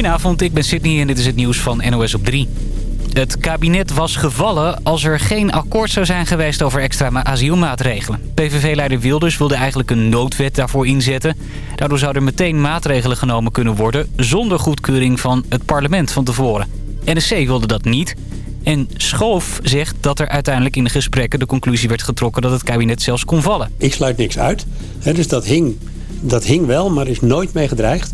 Goedenavond, ik ben Sydney en dit is het nieuws van NOS op 3. Het kabinet was gevallen als er geen akkoord zou zijn geweest over extra asielmaatregelen. PVV-leider Wilders wilde eigenlijk een noodwet daarvoor inzetten. Daardoor zouden meteen maatregelen genomen kunnen worden... zonder goedkeuring van het parlement van tevoren. NSC wilde dat niet. En Schoof zegt dat er uiteindelijk in de gesprekken de conclusie werd getrokken... dat het kabinet zelfs kon vallen. Ik sluit niks uit. dus dat hing, dat hing wel, maar is nooit mee gedreigd.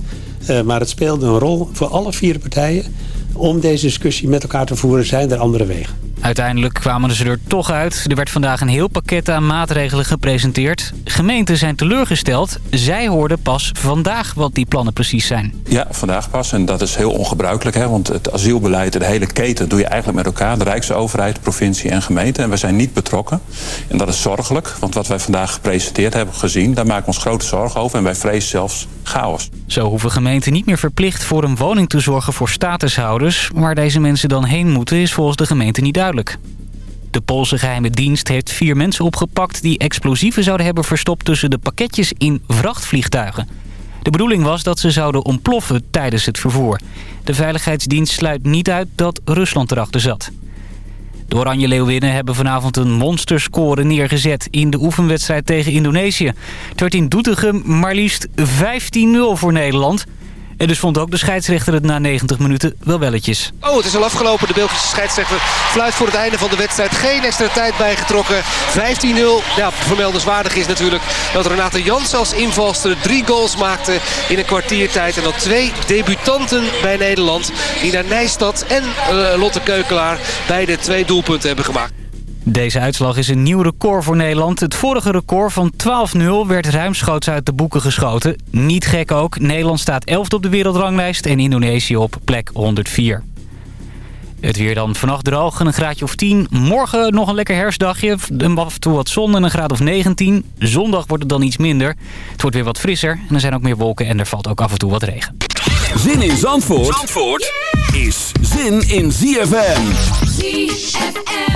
Uh, maar het speelde een rol voor alle vier partijen om deze discussie met elkaar te voeren zijn er andere wegen. Uiteindelijk kwamen ze er toch uit. Er werd vandaag een heel pakket aan maatregelen gepresenteerd. Gemeenten zijn teleurgesteld. Zij hoorden pas vandaag wat die plannen precies zijn. Ja, vandaag pas. En dat is heel ongebruikelijk. Hè? Want het asielbeleid, de hele keten doe je eigenlijk met elkaar. De Rijksoverheid, provincie en gemeente. En we zijn niet betrokken. En dat is zorgelijk. Want wat wij vandaag gepresenteerd hebben gezien... daar maken we ons grote zorgen over. En wij vrezen zelfs chaos. Zo hoeven gemeenten niet meer verplicht voor een woning te zorgen voor statushouders. Waar deze mensen dan heen moeten is volgens de gemeente niet De Poolse geheime dienst heeft vier mensen opgepakt... die explosieven zouden hebben verstopt tussen de pakketjes in vrachtvliegtuigen. De bedoeling was dat ze zouden ontploffen tijdens het vervoer. De veiligheidsdienst sluit niet uit dat Rusland erachter zat. De Oranje Leeuwinnen hebben vanavond een monsterscore neergezet in de oefenwedstrijd tegen Indonesië. Het werd in Doetinchem maar liefst 15-0 voor Nederland. En dus vond ook de scheidsrechter het na 90 minuten wel welletjes. Oh, het is al afgelopen. De Belgische scheidsrechter fluit voor het einde van de wedstrijd. Geen extra tijd bijgetrokken. 15-0. Ja, vermeldenswaardig is natuurlijk dat Renate Jans als invalster drie goals maakte in een kwartiertijd. En dat twee debutanten bij Nederland, Nina Nijstad en uh, Lotte Keukelaar, beide twee doelpunten hebben gemaakt. Deze uitslag is een nieuw record voor Nederland. Het vorige record van 12-0 werd ruimschoots uit de boeken geschoten. Niet gek ook. Nederland staat 11 op de wereldranglijst en Indonesië op plek 104. Het weer dan vannacht droog en een graadje of 10. Morgen nog een lekker herfstdagje. Af en toe wat zon en een graad of 19. Zondag wordt het dan iets minder. Het wordt weer wat frisser en er zijn ook meer wolken en er valt ook af en toe wat regen. Zin in Zandvoort, Zandvoort is zin in ZFM. ZFM.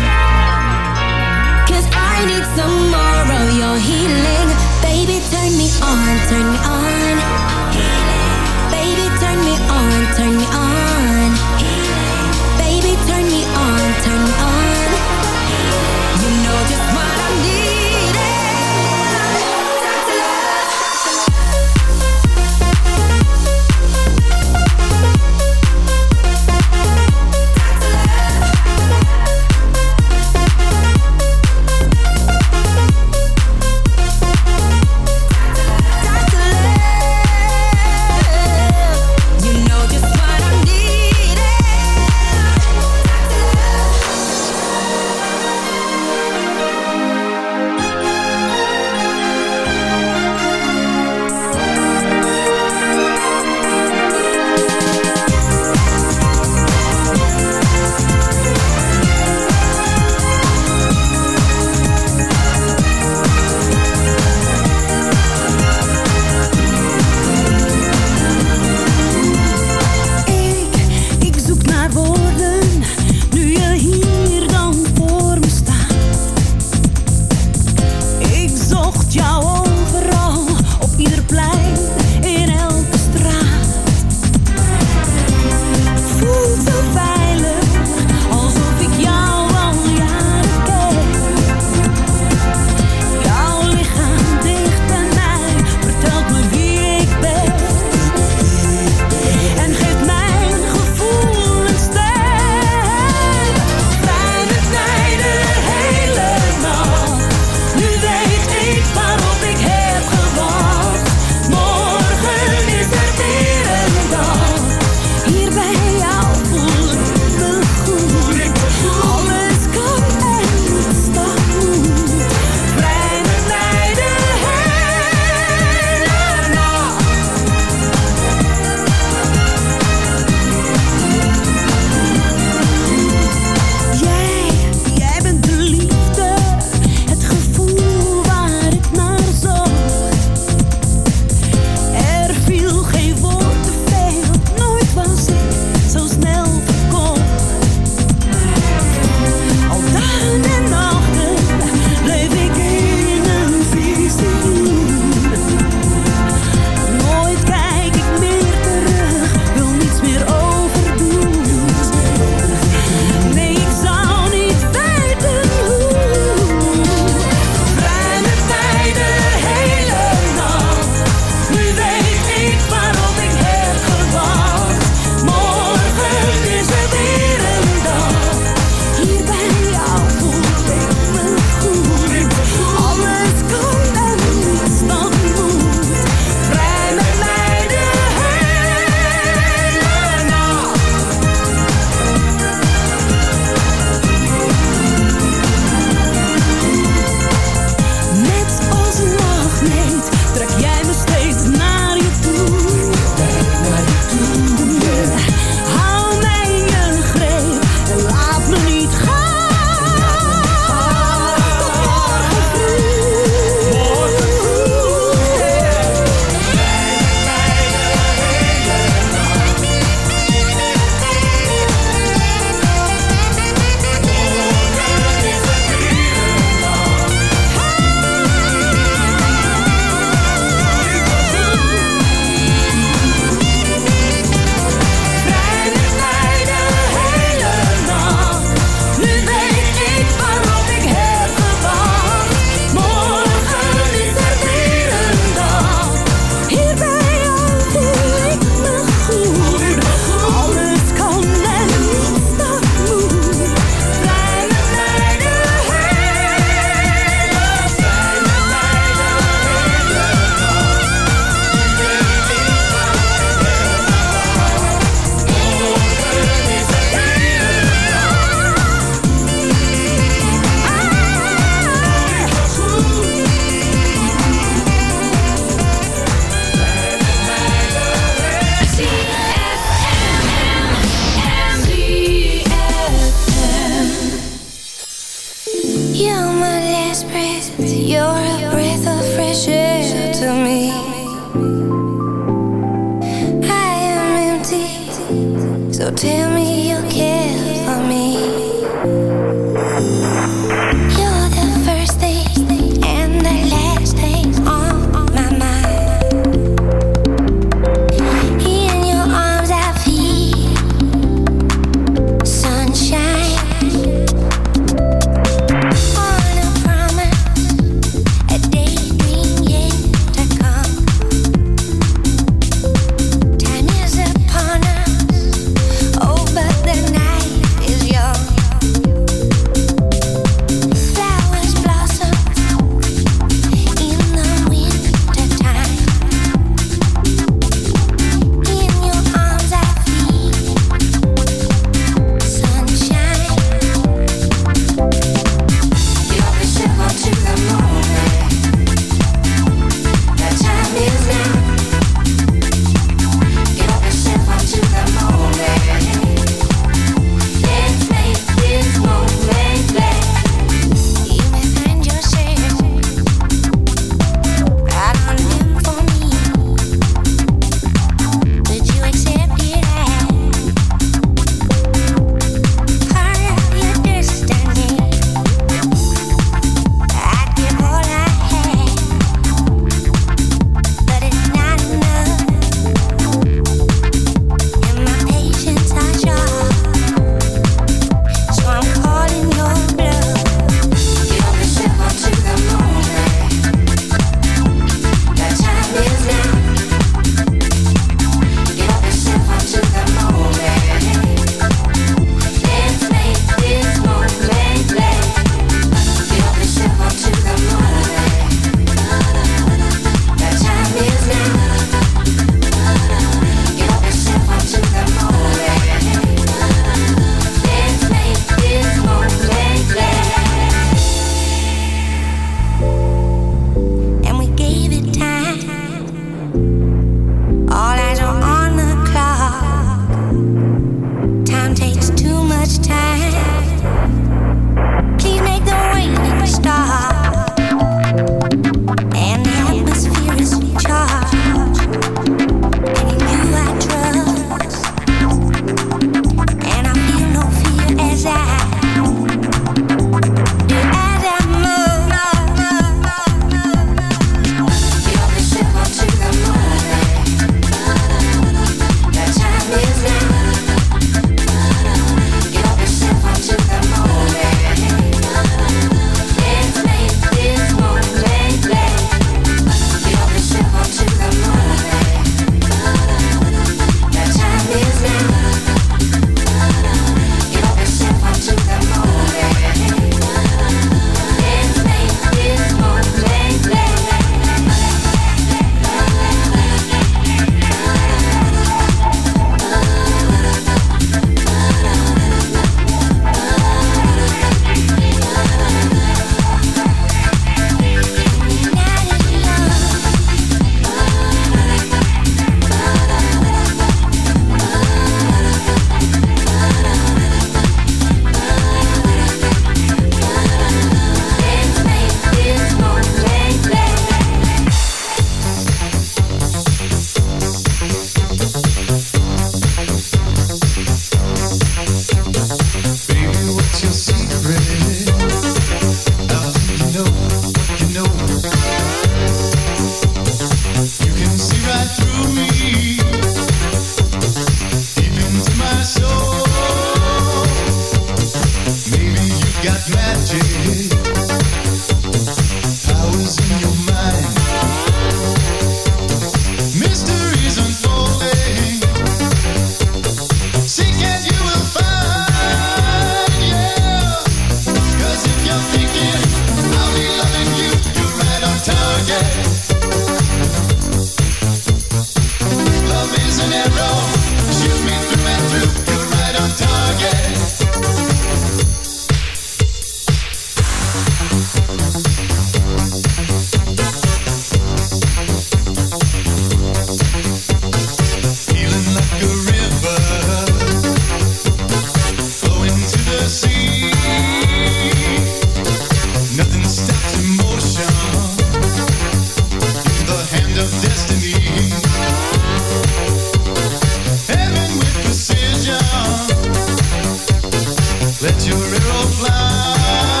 love.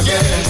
again.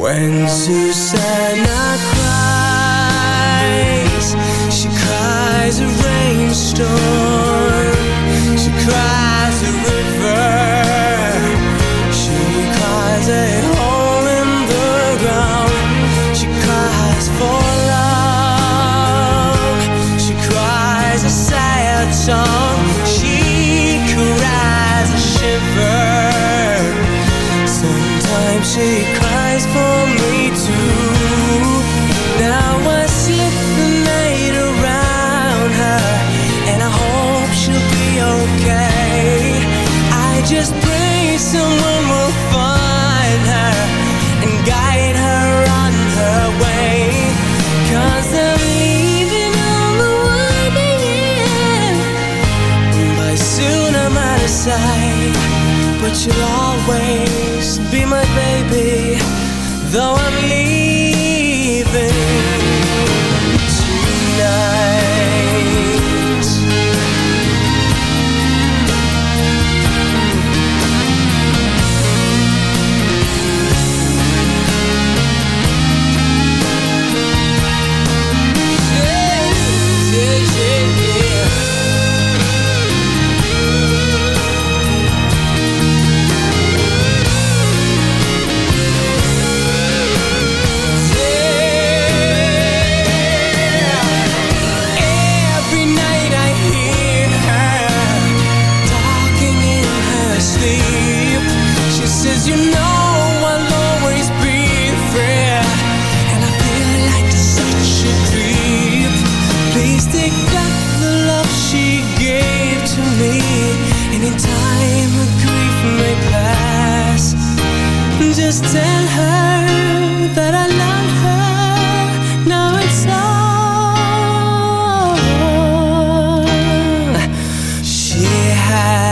When Susanna cries, she cries a rainstorm. She cries a river. She cries a had.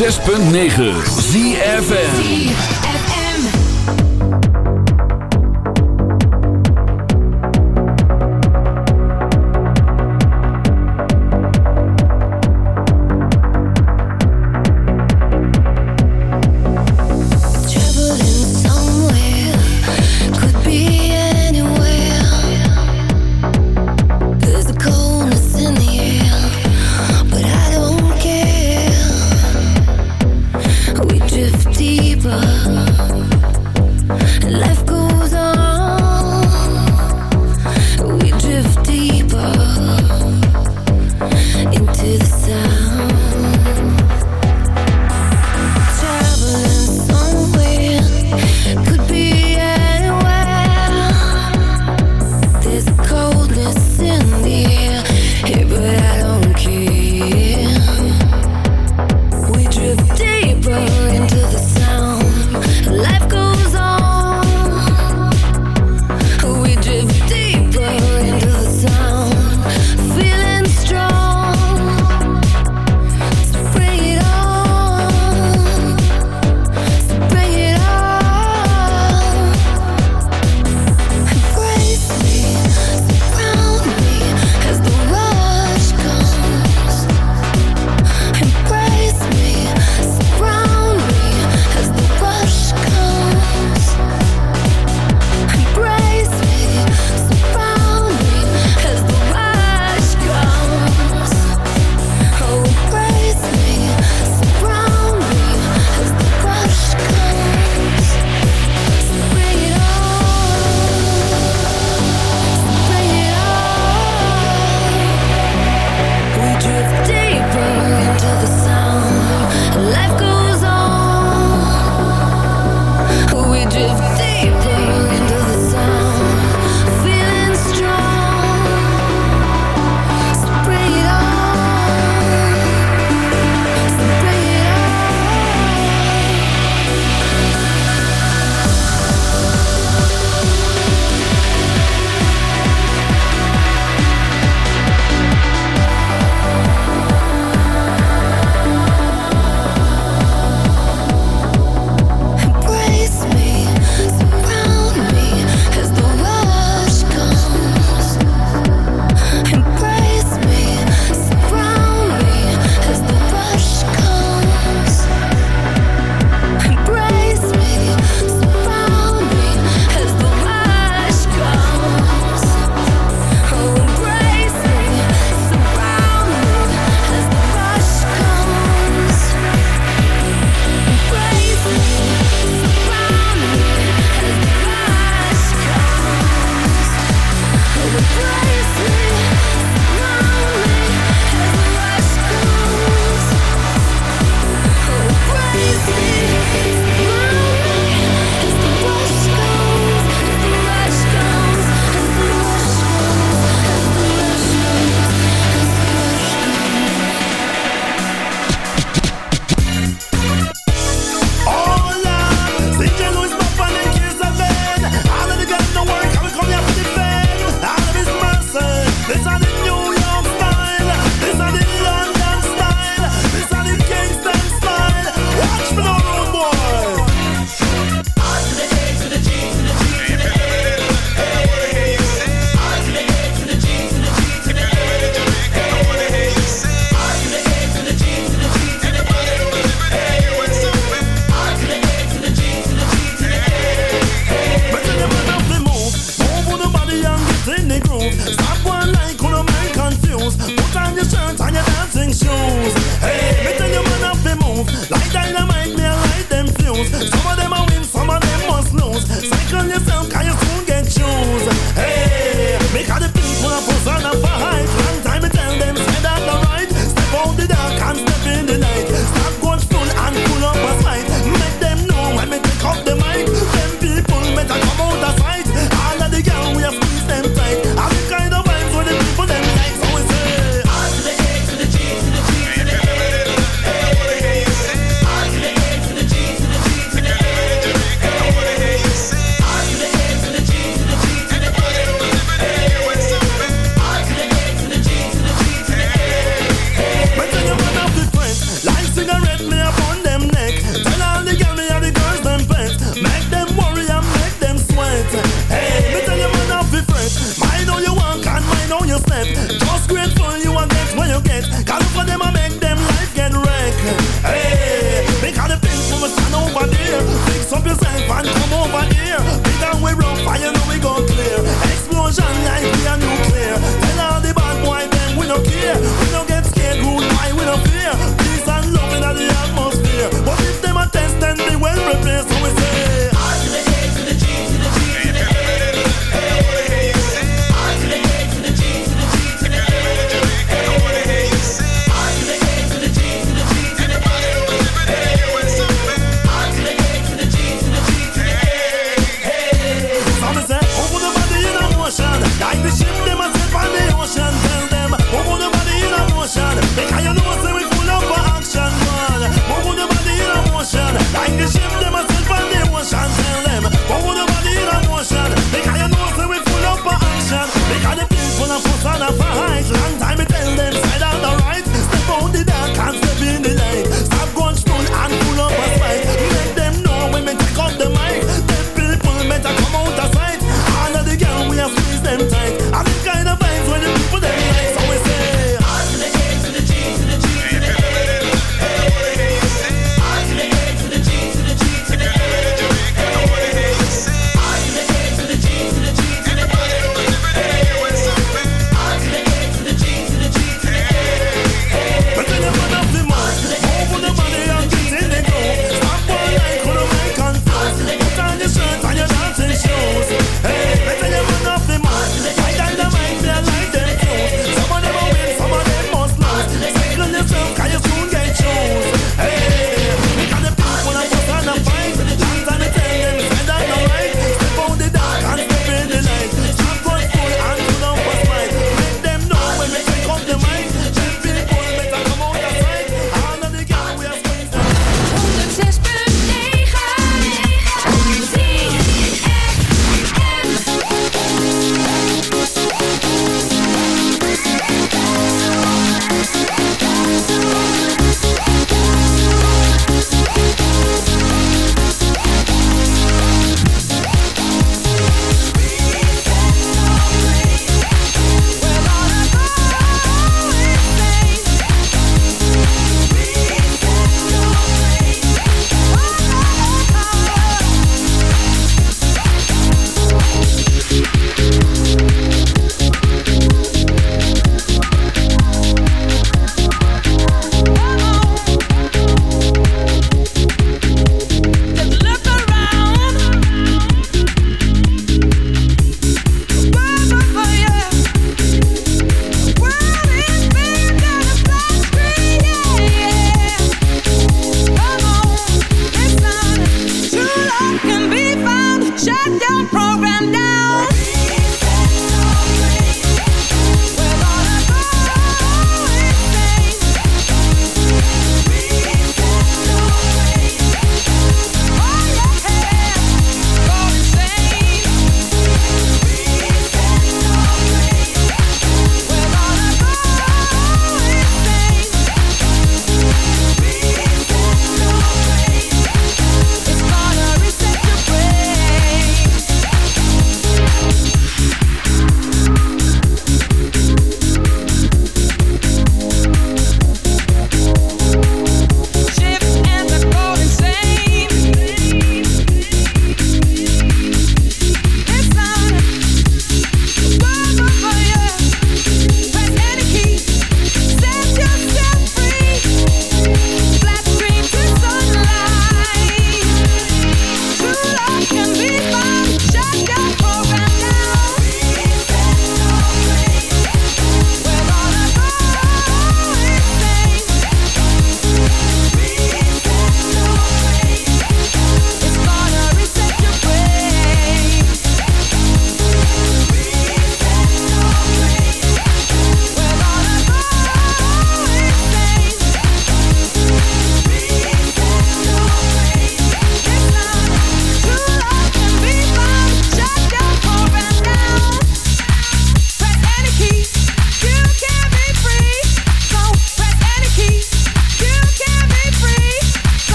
106.9 ZFN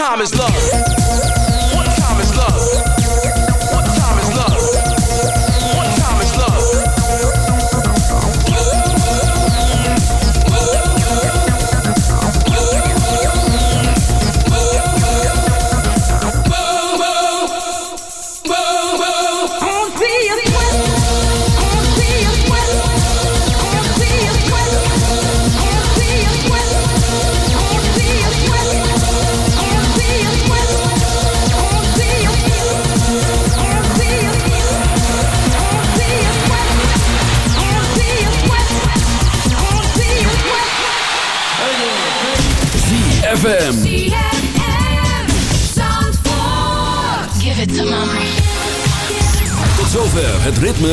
time is love.